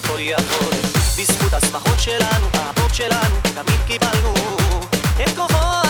יכול יכול בזכות השמחות שלנו, האבות שלנו, תמיד קיבלנו. את כוחו